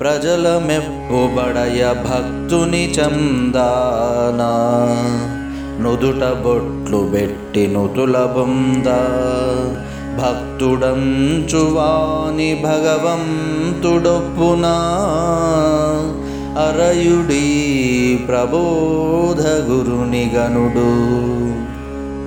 ప్రజల మెప్పుబడయ భక్తుని చందానా. నుదుట బొట్లు పెట్టి నుతుల బొంద. భక్తుడంచువాని భగవంతుడొప్పునా. అరయుడీ ప్రబోధ గురుని గనుడు